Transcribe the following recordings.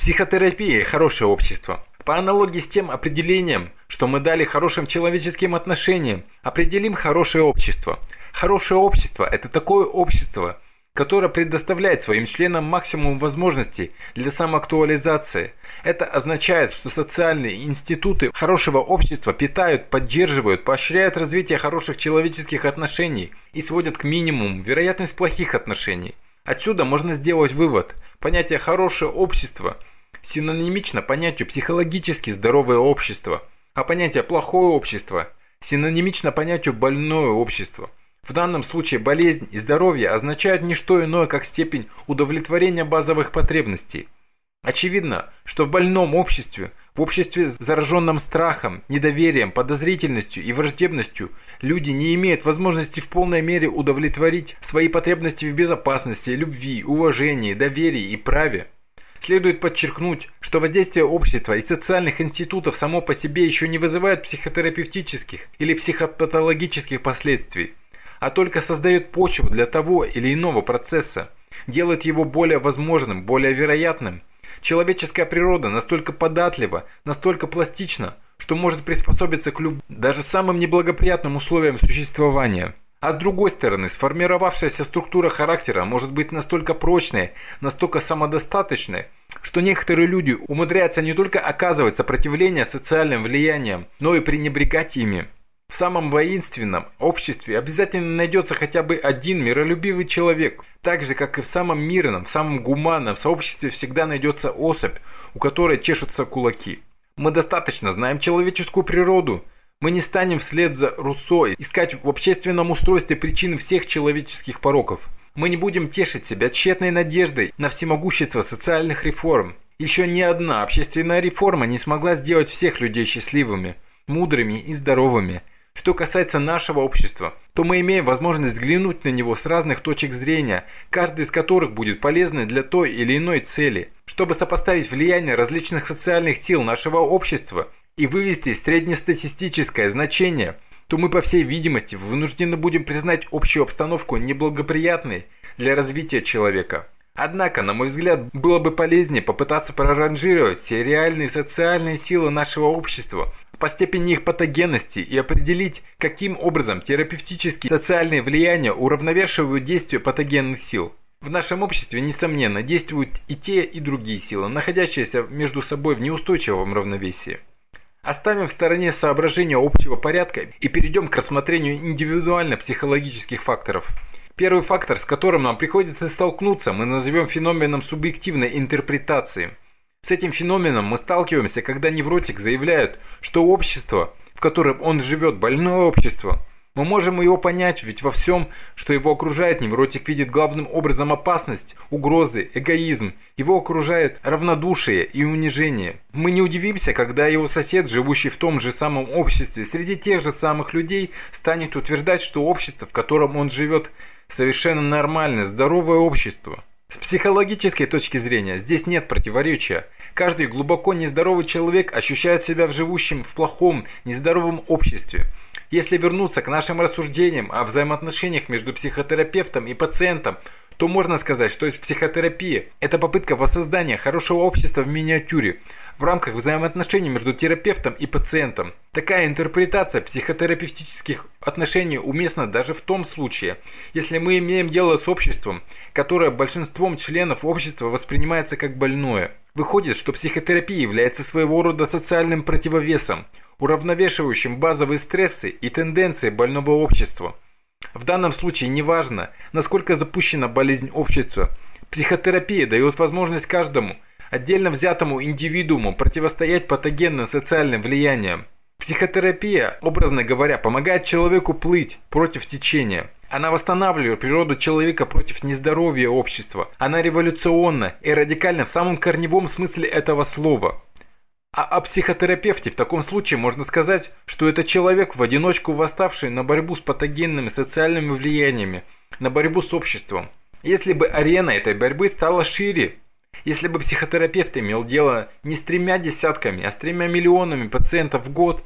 Психотерапия – хорошее общество. По аналогии с тем определением, что мы дали хорошим человеческим отношениям, определим хорошее общество. Хорошее общество – это такое общество, которое предоставляет своим членам максимум возможностей для самоактуализации. Это означает, что социальные институты хорошего общества питают, поддерживают, поощряют развитие хороших человеческих отношений и сводят к минимуму вероятность плохих отношений. Отсюда можно сделать вывод. Понятие «хорошее общество» синонимично понятию «психологически здоровое общество», а понятие «плохое общество» синонимично понятию «больное общество». В данном случае болезнь и здоровье означают не что иное, как степень удовлетворения базовых потребностей. Очевидно, что в больном обществе, в обществе зараженном страхом, недоверием, подозрительностью и враждебностью, люди не имеют возможности в полной мере удовлетворить свои потребности в безопасности, любви, уважении, доверии и праве. Следует подчеркнуть, что воздействие общества и социальных институтов само по себе еще не вызывает психотерапевтических или психопатологических последствий, а только создает почву для того или иного процесса, делает его более возможным, более вероятным. Человеческая природа настолько податлива, настолько пластична, что может приспособиться к любым, даже самым неблагоприятным условиям существования. А с другой стороны, сформировавшаяся структура характера может быть настолько прочной, настолько самодостаточной, что некоторые люди умудряются не только оказывать сопротивление социальным влияниям, но и пренебрегать ими. В самом воинственном обществе обязательно найдется хотя бы один миролюбивый человек, так же, как и в самом мирном, в самом гуманном сообществе всегда найдется особь, у которой чешутся кулаки. Мы достаточно знаем человеческую природу – мы не станем вслед за Руссо искать в общественном устройстве причины всех человеческих пороков. Мы не будем тешить себя тщетной надеждой на всемогущество социальных реформ. Еще ни одна общественная реформа не смогла сделать всех людей счастливыми, мудрыми и здоровыми. Что касается нашего общества, то мы имеем возможность взглянуть на него с разных точек зрения, каждый из которых будет полезной для той или иной цели. Чтобы сопоставить влияние различных социальных сил нашего общества – и вывести среднестатистическое значение, то мы, по всей видимости, вынуждены будем признать общую обстановку неблагоприятной для развития человека. Однако, на мой взгляд, было бы полезнее попытаться проранжировать все реальные социальные силы нашего общества по степени их патогенности и определить, каким образом терапевтические социальные влияния уравновешивают действие патогенных сил. В нашем обществе, несомненно, действуют и те, и другие силы, находящиеся между собой в неустойчивом равновесии. Оставим в стороне соображения общего порядка и перейдем к рассмотрению индивидуально-психологических факторов. Первый фактор, с которым нам приходится столкнуться, мы назовем феноменом субъективной интерпретации. С этим феноменом мы сталкиваемся, когда невротик заявляет, что общество, в котором он живет, больное общество – мы можем его понять, ведь во всем, что его окружает, невротик видит главным образом опасность, угрозы, эгоизм. Его окружает равнодушие и унижение. Мы не удивимся, когда его сосед, живущий в том же самом обществе, среди тех же самых людей, станет утверждать, что общество, в котором он живет, совершенно нормальное, здоровое общество. С психологической точки зрения здесь нет противоречия. Каждый глубоко нездоровый человек ощущает себя в живущем в плохом, нездоровом обществе. Если вернуться к нашим рассуждениям о взаимоотношениях между психотерапевтом и пациентом, то можно сказать, что психотерапия – это попытка воссоздания хорошего общества в миниатюре в рамках взаимоотношений между терапевтом и пациентом. Такая интерпретация психотерапевтических отношений уместна даже в том случае, если мы имеем дело с обществом, которое большинством членов общества воспринимается как больное. Выходит, что психотерапия является своего рода социальным противовесом, уравновешивающим базовые стрессы и тенденции больного общества. В данном случае неважно, насколько запущена болезнь общества, психотерапия дает возможность каждому, отдельно взятому индивидууму противостоять патогенным социальным влияниям. Психотерапия, образно говоря, помогает человеку плыть против течения. Она восстанавливает природу человека против нездоровья общества. Она революционна и радикальна в самом корневом смысле этого слова. А о психотерапевте в таком случае можно сказать, что это человек в одиночку восставший на борьбу с патогенными социальными влияниями, на борьбу с обществом. Если бы арена этой борьбы стала шире, если бы психотерапевт имел дело не с тремя десятками, а с тремя миллионами пациентов в год,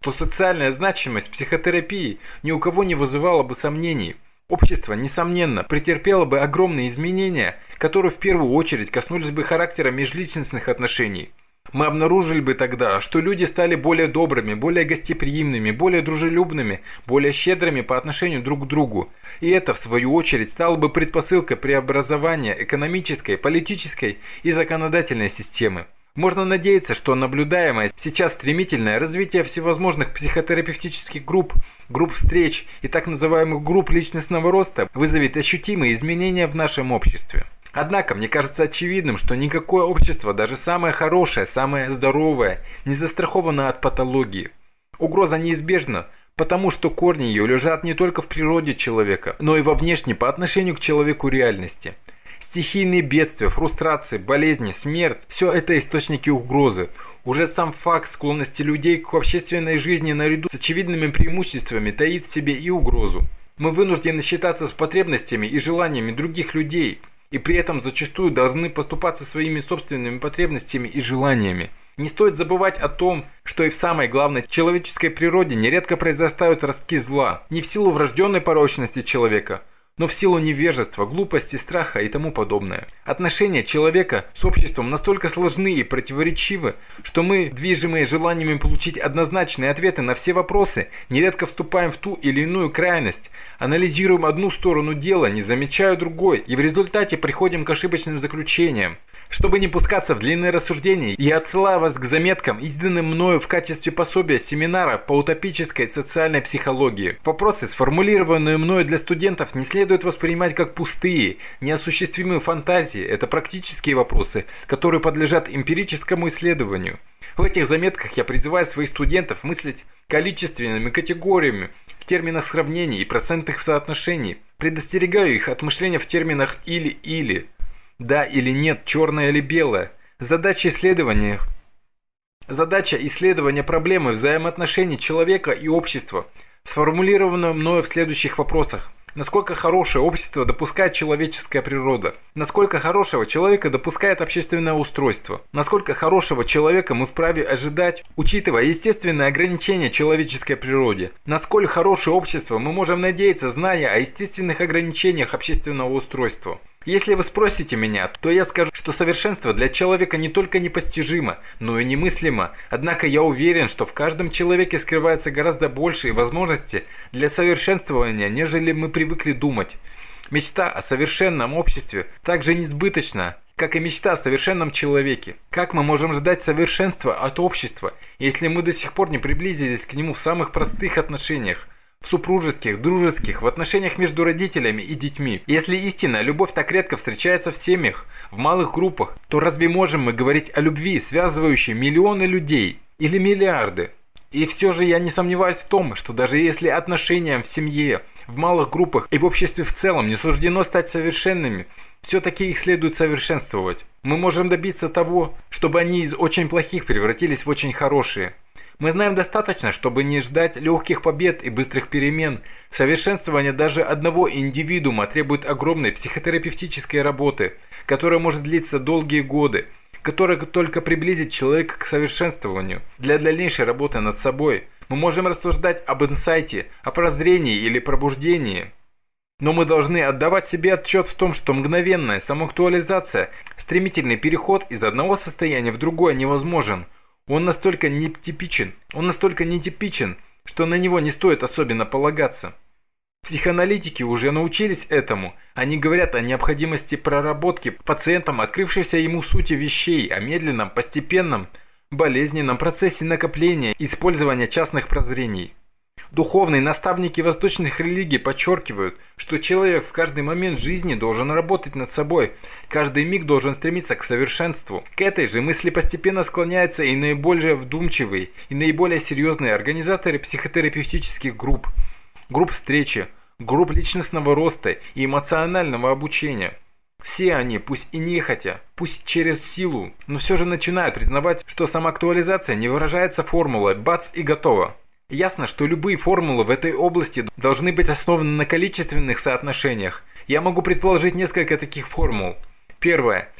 то социальная значимость психотерапии ни у кого не вызывала бы сомнений. Общество, несомненно, претерпело бы огромные изменения, которые в первую очередь коснулись бы характера межличностных отношений. Мы обнаружили бы тогда, что люди стали более добрыми, более гостеприимными, более дружелюбными, более щедрыми по отношению друг к другу. И это, в свою очередь, стало бы предпосылкой преобразования экономической, политической и законодательной системы. Можно надеяться, что наблюдаемое сейчас стремительное развитие всевозможных психотерапевтических групп, групп встреч и так называемых групп личностного роста вызовет ощутимые изменения в нашем обществе. Однако, мне кажется очевидным, что никакое общество, даже самое хорошее, самое здоровое, не застраховано от патологии. Угроза неизбежна, потому что корни ее лежат не только в природе человека, но и во внешней по отношению к человеку реальности – Стихийные бедствия, фрустрации, болезни, смерть – все это источники угрозы. Уже сам факт склонности людей к общественной жизни наряду с очевидными преимуществами таит в себе и угрозу. Мы вынуждены считаться с потребностями и желаниями других людей, и при этом зачастую должны поступаться своими собственными потребностями и желаниями. Не стоит забывать о том, что и в самой главной человеческой природе нередко произрастают ростки зла, не в силу врожденной порочности человека – но в силу невежества, глупости, страха и тому подобное. Отношения человека с обществом настолько сложны и противоречивы, что мы, движимые желаниями получить однозначные ответы на все вопросы, нередко вступаем в ту или иную крайность, анализируем одну сторону дела, не замечая другой, и в результате приходим к ошибочным заключениям. Чтобы не пускаться в длинные рассуждения, я отсылаю вас к заметкам, изданным мною в качестве пособия семинара по утопической социальной психологии. Вопросы, сформулированные мною для студентов, не следует воспринимать как пустые, неосуществимые фантазии. Это практические вопросы, которые подлежат эмпирическому исследованию. В этих заметках я призываю своих студентов мыслить количественными категориями, в терминах сравнений и процентных соотношений. Предостерегаю их от мышления в терминах «или-или». Да или нет, черное или белое. Задача исследования Задача исследования проблемы взаимоотношений человека и общества сформулирована мною в следующих вопросах. Насколько хорошее общество допускает человеческая природа? Насколько хорошего человека допускает общественное устройство? Насколько хорошего человека мы вправе ожидать, учитывая естественные ограничения человеческой природе? Насколько хорошее общество мы можем надеяться, зная о естественных ограничениях общественного устройства? Если вы спросите меня, то я скажу, что совершенство для человека не только непостижимо, но и немыслимо. Однако я уверен, что в каждом человеке скрывается гораздо большие возможности для совершенствования, нежели мы привыкли думать. Мечта о совершенном обществе также несбыточна, как и мечта о совершенном человеке. Как мы можем ждать совершенства от общества, если мы до сих пор не приблизились к нему в самых простых отношениях? В супружеских, дружеских, в отношениях между родителями и детьми. Если истинная любовь так редко встречается в семьях, в малых группах, то разве можем мы говорить о любви, связывающей миллионы людей или миллиарды? И все же я не сомневаюсь в том, что даже если отношениям в семье, в малых группах и в обществе в целом не суждено стать совершенными, все-таки их следует совершенствовать. Мы можем добиться того, чтобы они из очень плохих превратились в очень хорошие. Мы знаем достаточно, чтобы не ждать легких побед и быстрых перемен. Совершенствование даже одного индивидуума требует огромной психотерапевтической работы, которая может длиться долгие годы, которая только приблизит человека к совершенствованию. Для дальнейшей работы над собой мы можем рассуждать об инсайте, о прозрении или пробуждении. Но мы должны отдавать себе отчет в том, что мгновенная самоактуализация, стремительный переход из одного состояния в другое невозможен – он настолько нетипичен, он настолько нетипичен, что на него не стоит особенно полагаться. Психоаналитики уже научились этому. Они говорят о необходимости проработки пациентам открывшейся ему сути вещей, о медленном, постепенном, болезненном процессе накопления использования частных прозрений. Духовные наставники восточных религий подчеркивают, что человек в каждый момент жизни должен работать над собой, каждый миг должен стремиться к совершенству. К этой же мысли постепенно склоняются и наиболее вдумчивые, и наиболее серьезные организаторы психотерапевтических групп, групп встречи, групп личностного роста и эмоционального обучения. Все они, пусть и нехотя, пусть через силу, но все же начинают признавать, что самоактуализация не выражается формулой «бац и готово». Ясно, что любые формулы в этой области должны быть основаны на количественных соотношениях. Я могу предположить несколько таких формул. Первое.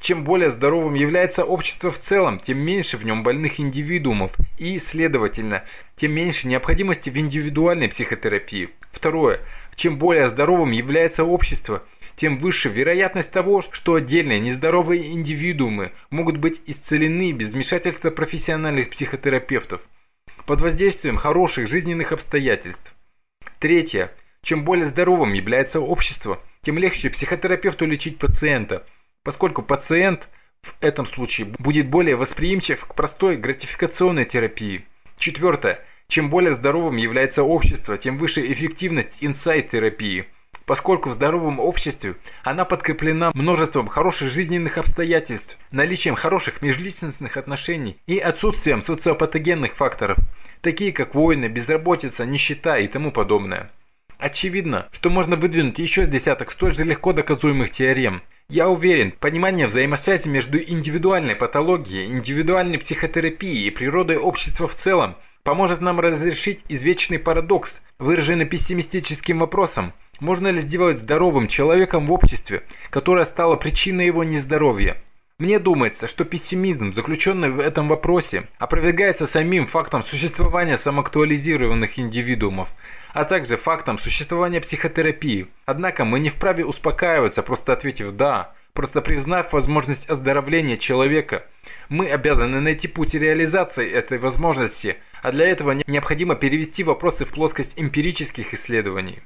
Чем более здоровым является общество в целом, тем меньше в нем больных индивидуумов и, следовательно, тем меньше необходимости в индивидуальной психотерапии. Второе. Чем более здоровым является общество, тем выше вероятность того, что отдельные нездоровые индивидуумы могут быть исцелены без вмешательства профессиональных психотерапевтов под воздействием хороших жизненных обстоятельств. Третье. Чем более здоровым является общество, тем легче психотерапевту лечить пациента, поскольку пациент в этом случае будет более восприимчив к простой гратификационной терапии. Четвертое. Чем более здоровым является общество, тем выше эффективность инсайт-терапии, поскольку в здоровом обществе она подкреплена множеством хороших жизненных обстоятельств, наличием хороших межличностных отношений и отсутствием социопатогенных факторов, такие как войны, безработица, нищета и тому подобное. Очевидно, что можно выдвинуть еще с десяток столь же легко доказуемых теорем. Я уверен, понимание взаимосвязи между индивидуальной патологией, индивидуальной психотерапией и природой общества в целом поможет нам разрешить извечный парадокс, выраженный пессимистическим вопросом, можно ли сделать здоровым человеком в обществе, которое стало причиной его нездоровья. Мне думается, что пессимизм, заключенный в этом вопросе, опровергается самим фактом существования самоактуализированных индивидуумов, а также фактом существования психотерапии. Однако мы не вправе успокаиваться, просто ответив «да», просто признав возможность оздоровления человека. Мы обязаны найти путь реализации этой возможности, а для этого необходимо перевести вопросы в плоскость эмпирических исследований.